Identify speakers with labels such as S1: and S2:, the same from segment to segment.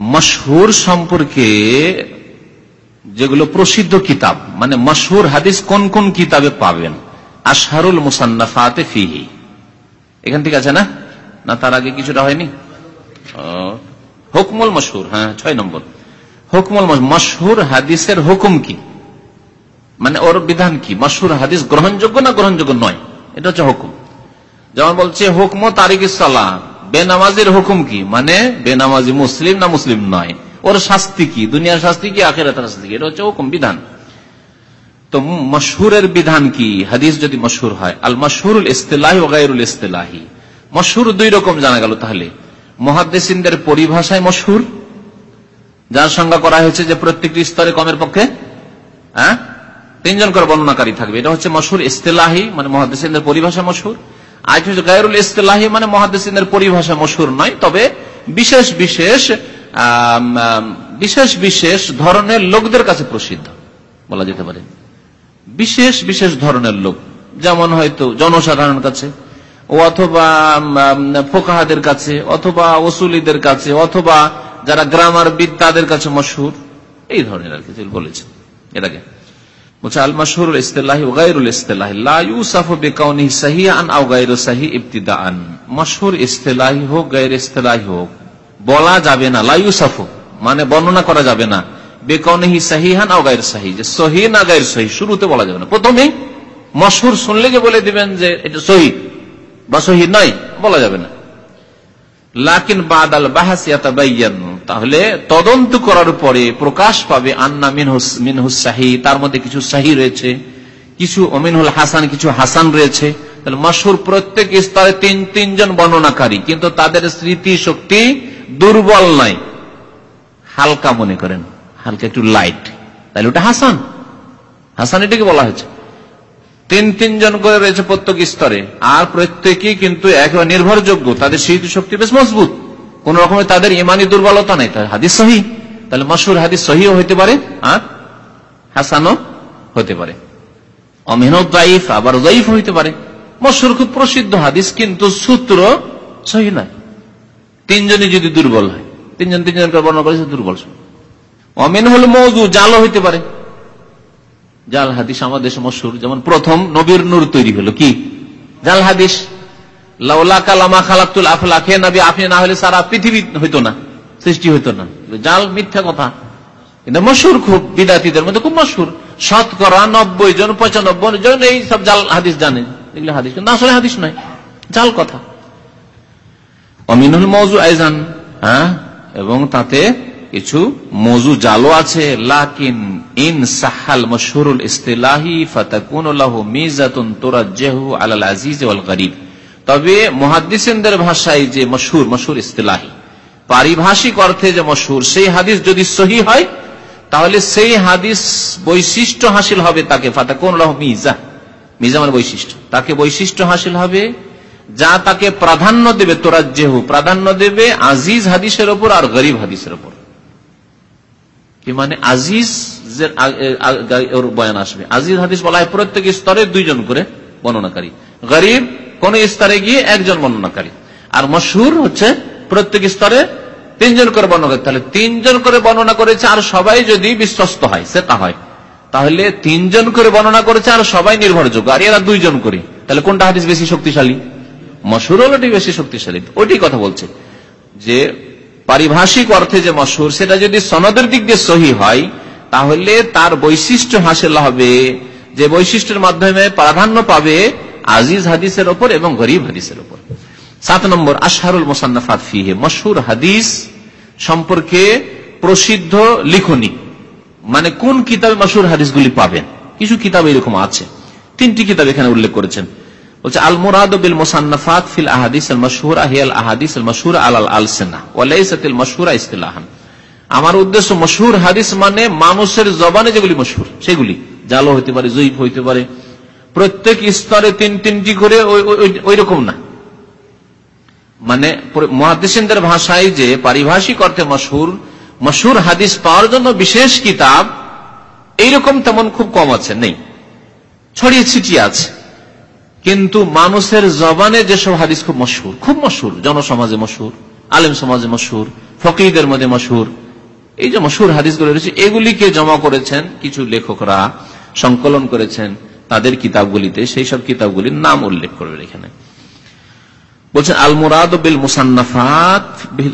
S1: মশহুর সম্পর্কে যেগুলো প্রসিদ্ধ কিতাব মানে মশহুর হাদিস কোন কোন কিতাবে পাবেন? আশহারুল মুসান্নাফাতে ফিহি। এখান থেকে আছে না? না, তার আগে কিছুটা হয়নি? হুকমুল মশহুর হ্যাঁ ছয় নম্বর। হুকমুল মশহুর হাদিসের হুকুম কি? মানে ওর বিধান কি? মশহুর হাদিস গ্রহণযোগ্য না গ্রহণযোগ্য নয়? এটা হচ্ছে হুকুম। যেমন বলছে, হুকম তারিক সালাহ বেনামাজির হুকুম কি? মানে বেনামাজি মুসলিম না মুসলিম নয়? ওর শাস্তি কি? দুনিয়ার শাস্তি কি? আখের শাস্তি কি? এটা হচ্ছে হুকুম, বিধান। তো মশহুরের বিধান কি? হাদিস যদি মশহুর হয় আল মশহুরুল ইস্তেলাহি ও গায়রুল ইস্তেলাহি। মশহুর দুই রকম জানা গেল তাহলে। মহাদ্দেসিনদের পরিভাষায় মশহুর, যার সংজ্ঞা করা হয়েছে যে প্রত্যেকটি স্তরে কমের পক্ষে হ্যাঁ? তিনজন করে বর্ণনাকারী থাকবে। এটা হচ্ছে মশহুর ইস্তেলাহি মানে মহাদ্দেসিনদের পরিভাষা মশহুর। আর হচ্ছে গায়রুল ইস্তেলাহি মানে মহাদিসের পরিভাষা মশুর নয়। তবে বিশেষ বিশেষ বিশেষ বিশেষ ধরনের লোকদের কাছে প্রসিদ্ধ, বলা যেতে পারে। বিশেষ বিশেষ ধরনের লোক, যেমন হয়তো জনসাধারণ কাছে অথবা ফোকাহাদের কাছে, অথবা ওসুলিদের কাছে, অথবা যারা গ্রামার বিদ, তাদের কাছে মশহুর, এই ধরনের আর কি বলেছে এটাকে মাসহুরুল ইস্তেলাহি হোক, গায়র ইস্তেলাহি হোক বলা যাবে না, লা ইউসাফু মানে বর্ণনা করা যাবে না। বেকাউনিহি সাহিহান আও গায়র সাহি, যে সহি না গায়র সহি, শুরুতে বলা যাবে না। প্রথমেই মশহুর শুনলে যে বলে দিবেন যে এটা সহি বা সহি নয়, বলা যাবে না। লাকিন বাদাল তাহলে তদন্ত করার পরে প্রকাশ পাবে আন্না মিনহুস মিনহুস তার মধ্যে কিছু শাহী রয়েছে, কিছু অমিনহুল হাসান, কিছু হাসান রয়েছে। তাহলে মশহুর প্রত্যেক স্তরে তিন তিনজন বর্ণনাকারী, কিন্তু তাদের স্মৃতি শক্তি দুর্বল নয়। হালকা মনে করেন। হালকা একটু লাইট তাহলে ওটা হাসান। হাসান এটাকে বলা হয়েছে। তিন তিনজন করে রয়েছে প্রত্যেক স্তরে। আর প্রত্যেকেই কিন্তু একেবারে নির্ভরযোগ্য। তাদের স্মৃতি শক্তি বেশ মজবুত। কোন রকমের তাদের ইমানি দুর্বলতা নেই। হাদিস সহি। তাহলে মশুর হাদিস সহিও হইতে পারে, আর হাসানও হতে পারে। অমেহনত দাইফ আবার দাইফ হইতে পারে। মশুর খুব প্রসিদ্ধ হাদিস, কিন্তু সূত্র সহি নয়। তিনজনই যদি দুর্বল হয়, তিনজন তিনজনকে বর্ণনা করেছে দুর্বল অমিন হল মৌজু জালও হইতে পারে। জাল হাদিস আমাদের মশুর যেমন প্রথম নবীর নূর তৈরি হলো কি? জাল হাদিস কালামা নবী না হলে সারা পৃথিবী হইতো না, সৃষ্টি হইতো না। জাল মিথ্যা কথা। মশুর খুব মধ্যে খুব মশুর নব্বই জন, পঁচানব্বই জন এই সব জাল হাদিস জানে। এগুলো হাদিস আসলে হাদিস নয়। জাল কথা। অমিনুল মৌজু আইজান হ্যাঁ? এবং তাতে কিছু মজু জালও আছে। লাকিন ইন সাহাল মশহুরুল ইস্তেলাহি ফাতাকুন মিজাতুন তোরাজ্জাহু আলাল আজিজ ওয়াল গরিব। তবে মহাদিসের ভাষায় যে মশহুর মশহুর ইস্তেলাহি, পারিভাষিক অর্থে যে মশহুর, সেই হাদিস যদি সহি হয়, তাহলে সেই হাদিস বৈশিষ্ট্য হাসিল হবে তাকে, ফাতাকুন মিজা। মিজা মানে বৈশিষ্ট্য। তাকে বৈশিষ্ট্য হাসিল হবে যা তাকে প্রাধান্য দেবে, তোরাজ্জেহু, প্রাধান্য দেবে আজিজ হাদিসের ওপর আর গরিব হাদিসের ওপর। কি মানে? আজিজ ওর বয়ান আসবে। আজিজ হাদিস বলা হয় প্রত্যেক স্তরে দুইজন করে বর্ণনাকারী। গরিব কোন স্তরে গিয়ে একজন বর্ণনাকারী। আর মশহুর হচ্ছে প্রত্যেক স্তরে তিনজন করে বর্ণনা তাহলে তিনজন করে বর্ণনা করেছে আর সবাই যদি বিশ্বস্ত হয় সেটা হয়। তাহলে তিনজন করে বর্ণনা করেছে আর সবাই নির্ভরযোগ্য। আর এরা দুইজন করে। তাহলে কোনটা হাদিস বেশি শক্তিশালী? মশুর হল বেশি শক্তিশালী। ওইটি কথা বলছে যে, পারিভাষিক অর্থে যে মশুর, সেটা যদি সনদের দিক দিয়ে সহি হয়, তাহলে তার বৈশিষ্ট্য হাসিল হবে। যে বৈশিষ্ট্যের মাধ্যমে প্রাধান্য পাবে আজিজ হাদিসের ওপর এবং গরিব হাদিসের ওপর। সাত নম্বর আশারুল মোসান্নাফাত ফিহে। মশুর হাদিস সম্পর্কে প্রসিদ্ধ লিখনি। মানে কোন কিতাবে মশুর হাদিসগুলি পাবেন? কিছু কিতাব এরকম আছে। তিনটি কিতাব এখানে উল্লেখ করেছেন। বলছে আল মুরাদ বিল মুসান্নাফাত ফিল আহাদিস আল মশহুর আহিয়াল আহাদিস আল মশহুর আল আলসেনা ওয়ালাইসাতিল মশহুরা ইস্তিলাহান। আমার উদ্দেশ্য মশহুর হাদিস মানে মানুষের জবানে যেগুলি মশহুর, সেগুলি। জালো হইতে পারে জয়ীফ হইতে পারে, প্রত্যেক স্তরে তিন, তিনটি করে ওই রকম না। মানে মহাদিসের ভাষায় যে পারিভাষিক অর্থে মশহুর মশহুর হাদিস পাওয়ার জন্য বিশেষ কিতাব, এইরকম তেমন খুব কম আছে, নেই। ছড়িয়ে ছিটিয়ে আছে। কিন্তু মানুষের জবানে যেসব হাদিস খুব মশহুর খুব মশহুর, জনসমাজে মশহুর, আলেম সমাজে মশহুর, ফকিরদের মধ্যে মশহুর, এই যে মশহুর হাদিসগুলো রয়েছে, এগুলিকে জমা করেছেন কিছু লেখকরা, সংকলন করেছেন তাদের কিতাবগুলিতে, সেই সব কিতাবগুলির নাম উল্লেখ করবে এখানে। বলছেন আল মুরাদ বিল মুসান্নাফাত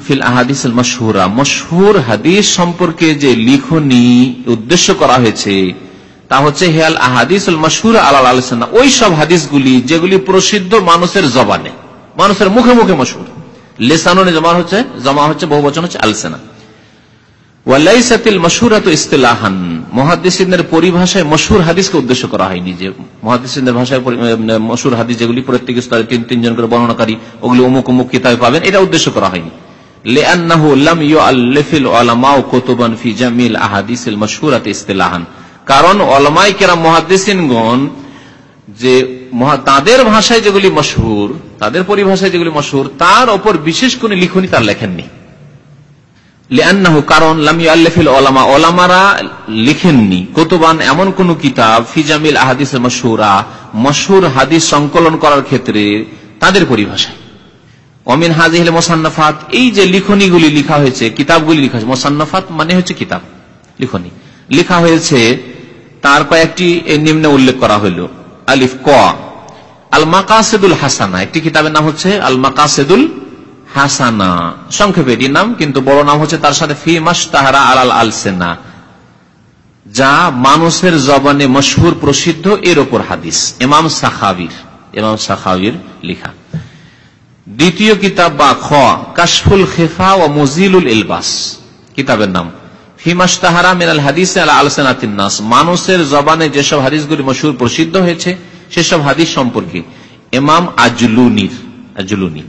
S1: ফিল আহাদিস মশহুরা মশহুর হাদিস সম্পর্কে যে লিখনি উদ্দেশ্য করা হয়েছে তা হচ্ছে হেয়াল আহাদিস মশহুর আলাল আলোচনা ওই সব হাদিসগুলি যেগুলি প্রসিদ্ধ মানুষের জবানে, মানুষের মুখে মুখে মশহুর। লেসাননে জমা হচ্ছে জমা হচ্ছে, বহু বচন হচ্ছে, আলসেনা। ওয়ালাইসাতিল হাদিস যেগুলি প্রত্যেক তিন, তিনজন করে পাবেন, এটা উদ্দেশ্য করা হয়নি। কারণ অলমাই কেরাম মহাদিসিনগণ যে তাদের ভাষায় যেগুলি মশহুর, তাদের পরিভাষায় যেগুলি মশহুর, তার ওপর বিশেষ কোন লিখনি তার লেখেননি। কারণ লিখেননি। কতবান এমন কোন কিতাব ফিজামিল আহাদিস মশহুরা, মশহুর হাদিস সংকলন করার ক্ষেত্রে তাদের পরিভাষায়। অমিন হাজিল মোসান্নফাত, এই যে লিখনিগুলি লিখা হয়েছে, কিতাবগুলি লিখা হয়েছে, মোসান্নফাত মানে হচ্ছে কিতাব, লিখনি। লিখা হয়েছে তার কয়েকটি নিম্নে উল্লেখ করা হইল। আলিফ, ক। আল মাকাসেদুল হাসানা, একটি কিতাবের নাম হচ্ছে আল মাকাসেদুল হাসানা। সংক্ষেপে এটির নাম, কিন্তু বড় নাম হচ্ছে তার সাথে ফি মাস তাহারা আলাল আল সেনা যা মানুষের জবানে মশহুর প্রসিদ্ধ, এর ওপর হাদিস। এমাম সাখাবির এমাম সাখাবির লিখা। দ্বিতীয় কিতাব বা খ, কাশফুল খেফা ও মজিলুল ইলবাস, কিতাবের নাম। ফিমাস তাহারা মিনাল হাদিস মানুষের জবানে যেসব হাদিসগুলি মশহুর প্রসিদ্ধ হয়েছে, সেসব হাদিস সম্পর্কে এমাম আজলুনির আজলুনি।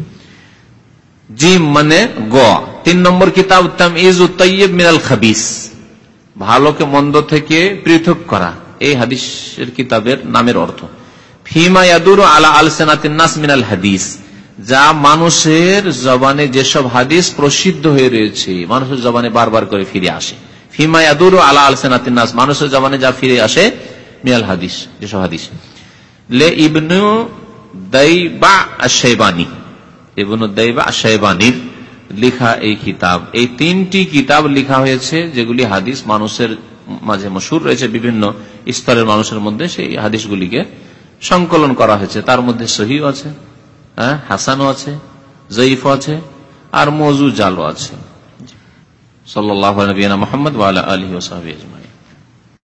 S1: জিম মানে গ। তিন নম্বর কিতাব তামিজ তৈয়ব মিনাল খাবিস। ভালোকে মন্দ থেকে পৃথক করা। এই হাদিসের কিতাবের নামের অর্থ। ফিমা ইয়াদুর আলা আল নাস মিনাল হাদিস। যা মানুষের জবানে যেসব হাদিস প্রসিদ্ধ হয়ে রয়েছে, মানুষের জবানে বারবার করে ফিরে আসে। ফিমা ইয়াদুর আলা আল নাস, মানুষের জবানে যা ফিরে আসে, মিনাল হাদিস, যেসব হাদিস। লে ইবনু দাই বা শেবানী শেবানির লিখা এই কিতাব। এই তিনটি কিতাব লিখা হয়েছে, যেগুলি হাদিস মানুষের মাঝে মশুর রয়েছে, বিভিন্ন স্তরের মানুষের মধ্যে সেই হাদিসগুলিকে সংকলন করা হয়েছে। তার মধ্যে সহিও আছে। হ্যাঁ? হাসানও আছে জয়ীফ আছে আর মজু জালও আছে সাল্লাহ নবীনা মোহাম্মদ আলহি ওসাহাবি আজমাই